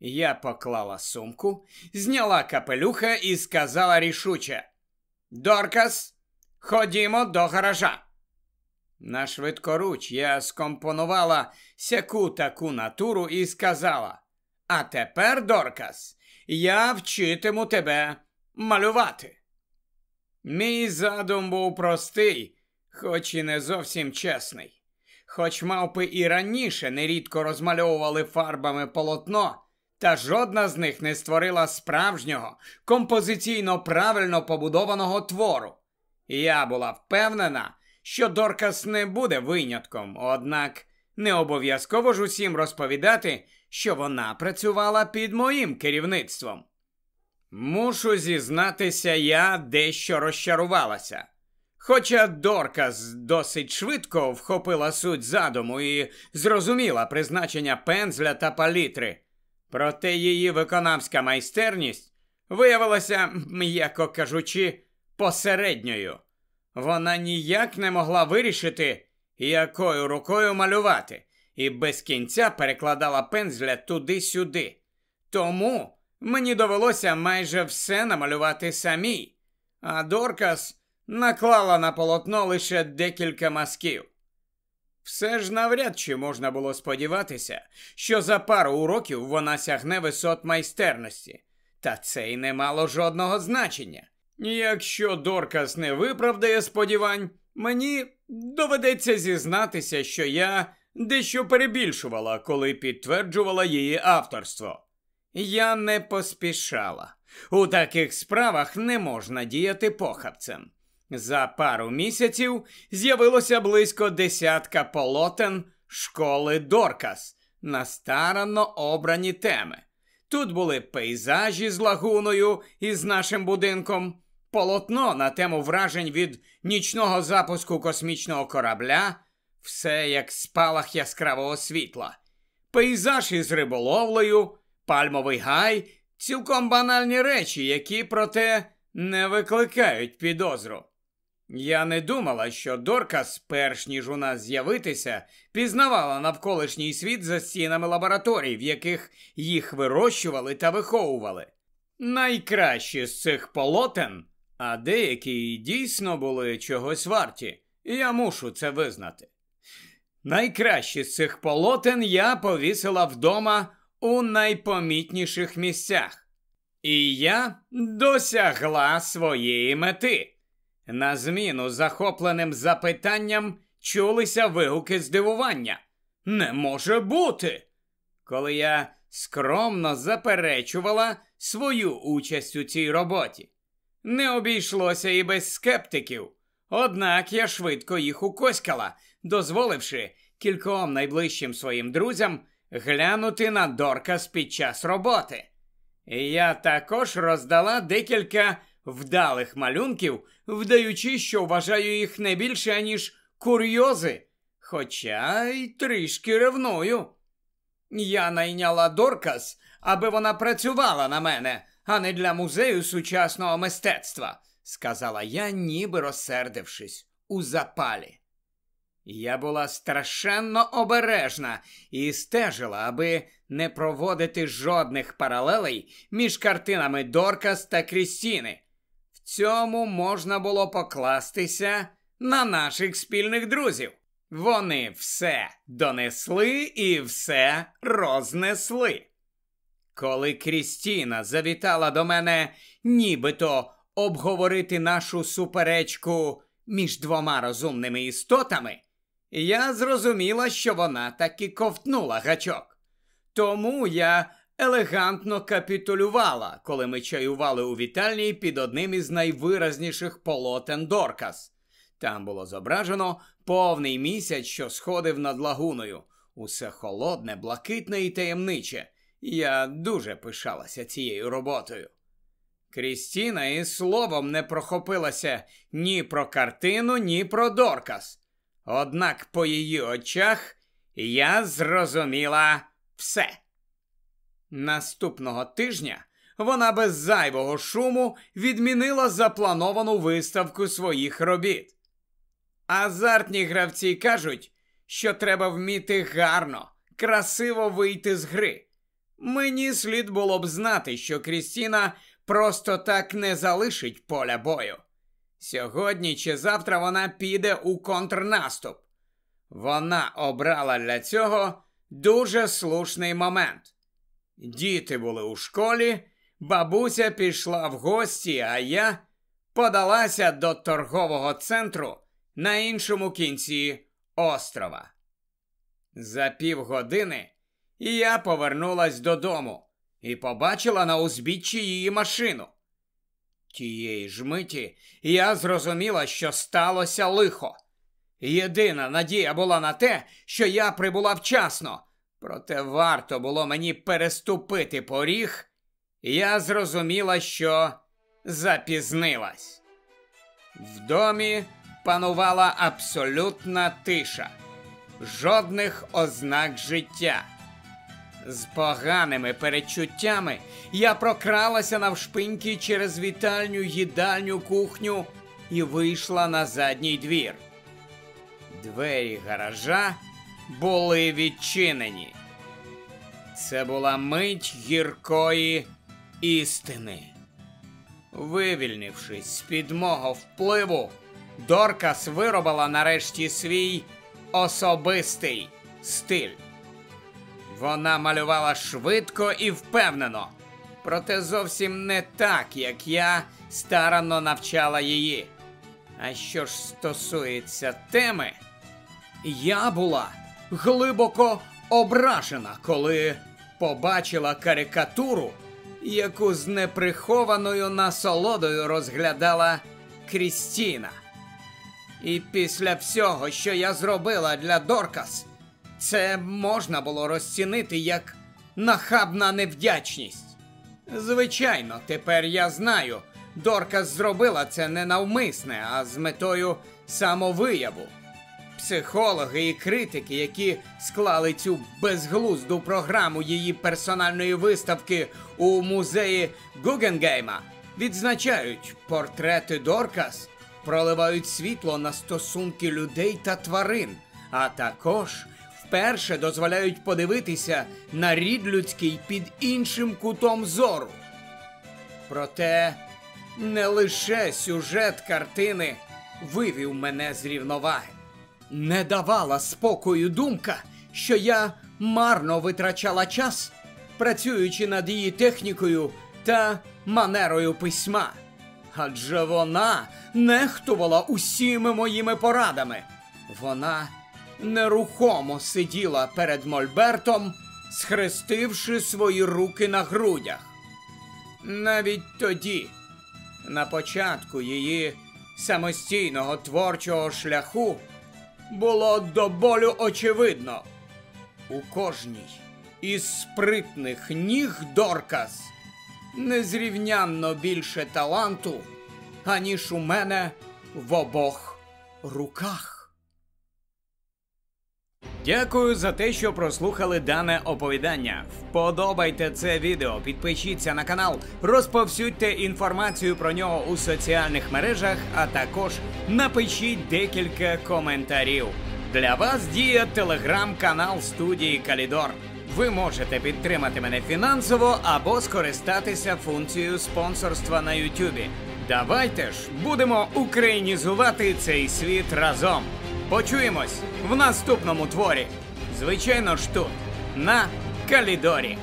Я поклала сумку, зняла капелюха і сказала рішуче: Доркас, ходімо до гаража. На швидкоруч я скомпонувала сяку таку натуру і сказала: А тепер, Доркас, я вчитиму тебе малювати. Мій задум був простий, хоч і не зовсім чесний. Хоч мавпи і раніше нерідко розмальовували фарбами полотно, та жодна з них не створила справжнього, композиційно правильно побудованого твору. Я була впевнена, що Доркас не буде винятком, однак не обов'язково ж усім розповідати, що вона працювала під моїм керівництвом. Мушу зізнатися, я дещо розчарувалася. Хоча Доркас досить швидко вхопила суть задуму і зрозуміла призначення пензля та палітри, проте її виконавська майстерність виявилася, м'яко кажучи, посередньою. Вона ніяк не могла вирішити, якою рукою малювати, і без кінця перекладала пензля туди-сюди. Тому мені довелося майже все намалювати самій, а Доркас наклала на полотно лише декілька мазків. Все ж навряд чи можна було сподіватися, що за пару уроків вона сягне висот майстерності, та це й не мало жодного значення. Якщо Доркас не виправдає сподівань, мені доведеться зізнатися, що я дещо перебільшувала, коли підтверджувала її авторство. Я не поспішала. У таких справах не можна діяти похабцем. За пару місяців з'явилося близько десятка полотен школи Доркас на старанно обрані теми. Тут були пейзажі з лагуною і з нашим будинком, полотно на тему вражень від нічного запуску космічного корабля, все як спалах яскравого світла, пейзаж із риболовлею, пальмовий гай, цілком банальні речі, які, проте, не викликають підозру. Я не думала, що Доркас, перш ніж у нас з'явитися, пізнавала навколишній світ за стінами лабораторій, в яких їх вирощували та виховували. Найкращі з цих полотен, а деякі дійсно були чогось варті, я мушу це визнати. Найкращі з цих полотен я повісила вдома у найпомітніших місцях. І я досягла своєї мети. На зміну захопленим запитанням чулися вигуки здивування. Не може бути! Коли я скромно заперечувала свою участь у цій роботі. Не обійшлося і без скептиків, однак я швидко їх укоськала, дозволивши кільком найближчим своїм друзям глянути на Доркас під час роботи. Я також роздала декілька вдалих малюнків, вдаючи, що вважаю їх не більше, аніж курйози, хоча й трішки ревную. Я найняла Доркас, аби вона працювала на мене, а не для музею сучасного мистецтва, сказала я, ніби розсердившись у запалі. Я була страшенно обережна і стежила, аби не проводити жодних паралелей між картинами Доркас та Крістіни, цьому можна було покластися на наших спільних друзів. Вони все донесли і все рознесли. Коли Крістіна завітала до мене, нібито обговорити нашу суперечку між двома розумними істотами, я зрозуміла, що вона таки ковтнула гачок. Тому я елегантно капітулювала, коли ми чаювали у вітальні під одним із найвиразніших полотен Доркас. Там було зображено повний місяць, що сходив над лагуною. Усе холодне, блакитне і таємниче. Я дуже пишалася цією роботою. Крістіна і словом не прохопилася ні про картину, ні про Доркас. Однак по її очах я зрозуміла все. Наступного тижня вона без зайвого шуму відмінила заплановану виставку своїх робіт. Азартні гравці кажуть, що треба вміти гарно, красиво вийти з гри. Мені слід було б знати, що Крістіна просто так не залишить поля бою. Сьогодні чи завтра вона піде у контрнаступ. Вона обрала для цього дуже слушний момент. Діти були у школі, бабуся пішла в гості, а я подалася до торгового центру на іншому кінці острова. За півгодини я повернулась додому і побачила на узбіччі її машину. Тієї ж миті я зрозуміла, що сталося лихо. Єдина надія була на те, що я прибула вчасно, проте варто було мені переступити поріг, я зрозуміла, що запізнилась. В домі панувала абсолютна тиша, жодних ознак життя. З поганими перечуттями я прокралася навшпиньки через вітальню, їдальню, кухню і вийшла на задній двір. Двері гаража були відчинені. Це була мить гіркої істини. Вивільнившись з під мого впливу, Доркас виробила нарешті свій особистий стиль. Вона малювала швидко і впевнено, проте зовсім не так, як я старанно навчала її. А що ж стосується теми, я була глибоко ображена, коли побачила карикатуру, яку з неприхованою насолодою розглядала Крістіна. І після всього, що я зробила для Доркас, це можна було розцінити як нахабна невдячність. Звичайно, тепер я знаю, Доркас зробила це не навмисне, а з метою самовияву. Психологи і критики, які склали цю безглузду програму її персональної виставки у музеї Гугенгейма, відзначають портрети Доркас, проливають світло на стосунки людей та тварин, а також вперше дозволяють подивитися на рід людський під іншим кутом зору. Проте не лише сюжет картини вивів мене з рівноваги. Не давала спокою думка, що я марно витрачала час, працюючи над її технікою та манерою письма. Адже вона нехтувала усіми моїми порадами. Вона нерухомо сиділа перед Мольбертом, схрестивши свої руки на грудях. Навіть тоді, на початку її самостійного творчого шляху, було до болю очевидно. У кожній із спритних ніг Доркас незрівнянно більше таланту, аніж у мене в обох руках. Дякую за те, що прослухали дане оповідання. Вподобайте це відео, підпишіться на канал, розповсюдьте інформацію про нього у соціальних мережах, а також напишіть декілька коментарів. Для вас діє телеграм-канал студії Калідор. Ви можете підтримати мене фінансово або скористатися функцією спонсорства на Ютубі. Давайте ж будемо українізувати цей світ разом. Почуємось в наступному творі. Звичайно ж тут, на Калідорі.